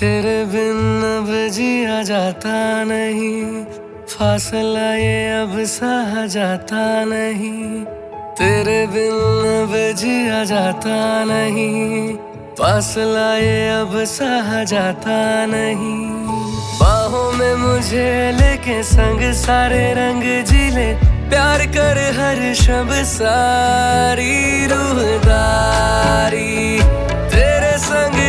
तेरे बिन अब जिया जाता नहीं। फासला ये अब सहा जाता नहीं। तेरे बिन अब जिया जाता नहीं। फासला ये अब सहा जाता नहीं। बाहों में मुझे लेके संग सारे रंग ज़िले प्यार कर हर शब सारी रूहदारी। तेरे संग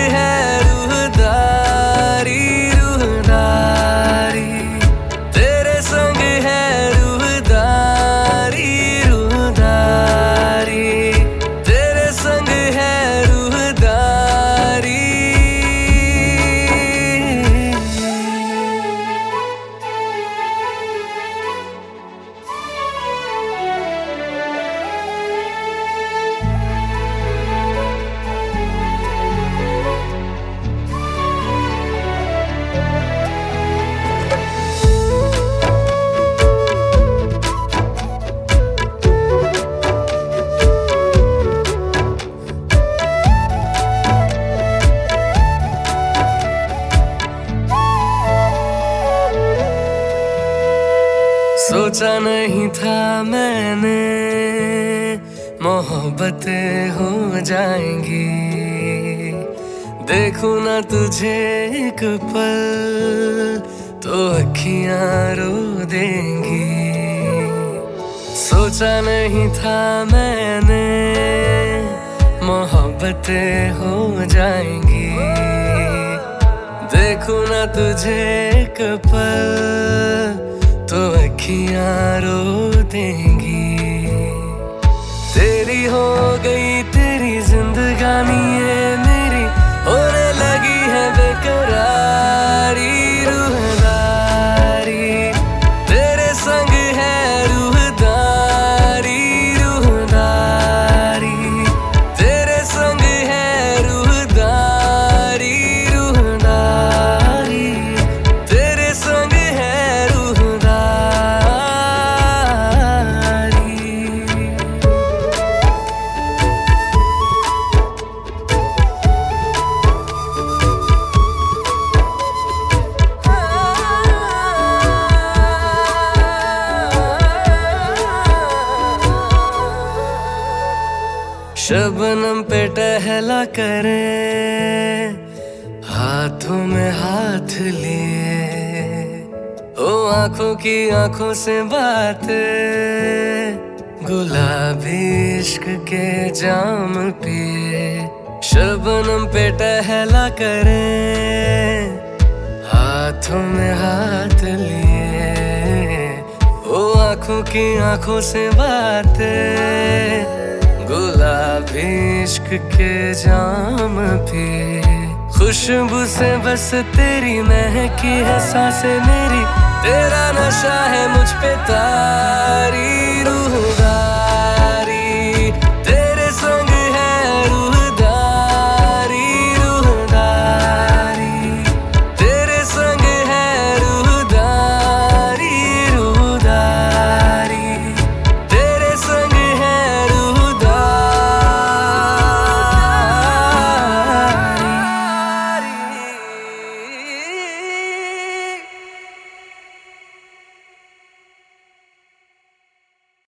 सोचा नहीं था मैंने, मोहब्बतें हो जाएँगी। देखूँ ना तुझे एक पल तो अखियाँ रो देंगी। सोचा नहीं था मैंने, मोहब्बतें हो जाएँगी। देखूँ ना तुझे एक पल अखियाँ रो देंगी। तेरी हो गई शबनम पे टहला करे, हाथों में हाथ लिए। ओ, आँखों की आँखों से बात, गुलाबी इश्क के जाम पिए। शबनम पे टहला करे, हाथों में हाथ लिए। ओ, आँखों की आँखों से बात गुलाबी इश्क के जाम पे। खुशबू से बस तेरी महकी है साँसें मेरी। तेरा नशा है मुझ पे तारी।